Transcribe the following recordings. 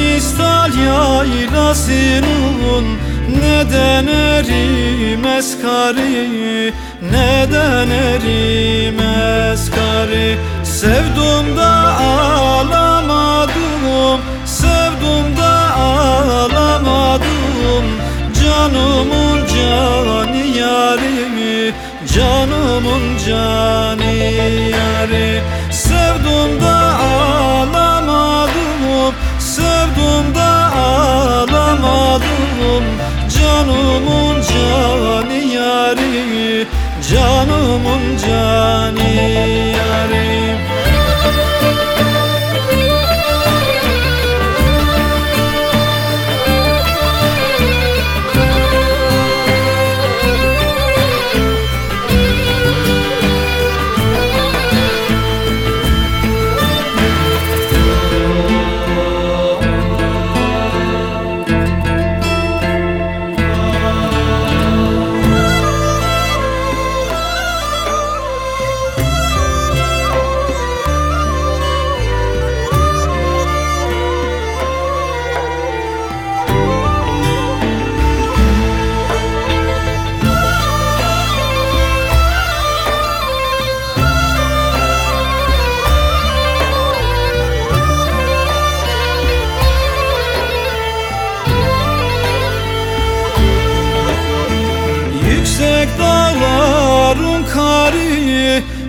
Samistal yaylasının Neden erimez karı? Neden erimez karı? Sevdum da ağlamadım. Sevdum da ağlamadım. Canımın canı yarimi Canımın canı yari Sevdum da Canımın canı yari Canımın canı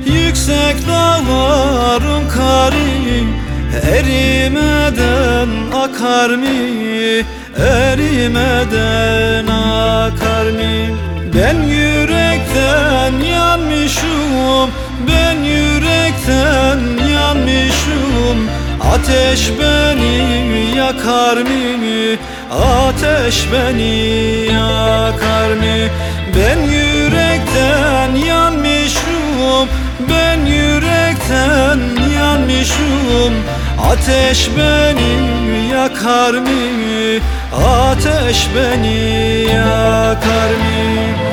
Yüksek dağların karı Erimeden akar mı? Erimeden akar mı? Ben yürekten yanmışım Ben yürekten yanmışım Ateş beni yakar mı? Ateş beni yakar mı? Ben yürekten yanmışım Ben yürekten yanmışım Ateş beni yakar mı? Ateş beni yakar mı?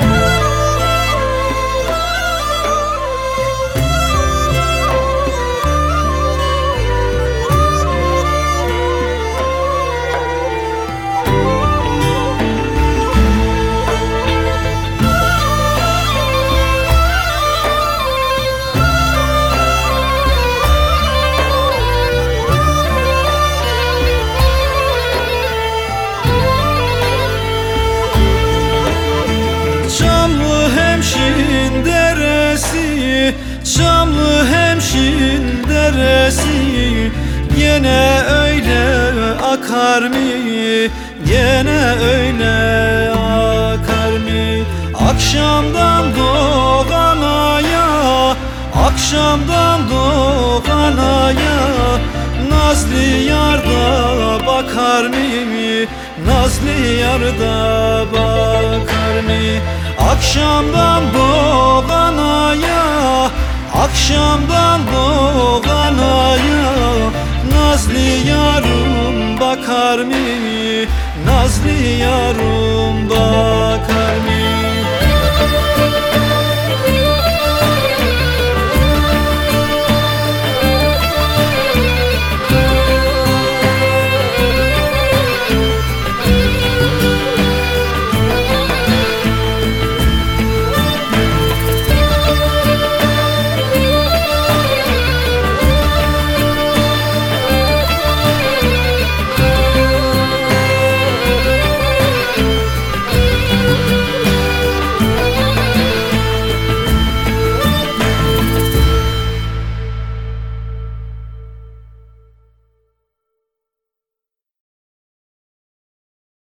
Deresi Gene öyle akar mı? Gene öyle akar mı? Akşamdan doğan aya Akşamdan doğan aya Nazlı yarda bakar mı? Nazlı yarda bakar mı? Akşamdan doğan aya Akşamdan doğan Nazlı yarım bakar mı? Nazlı yarım bakar mı?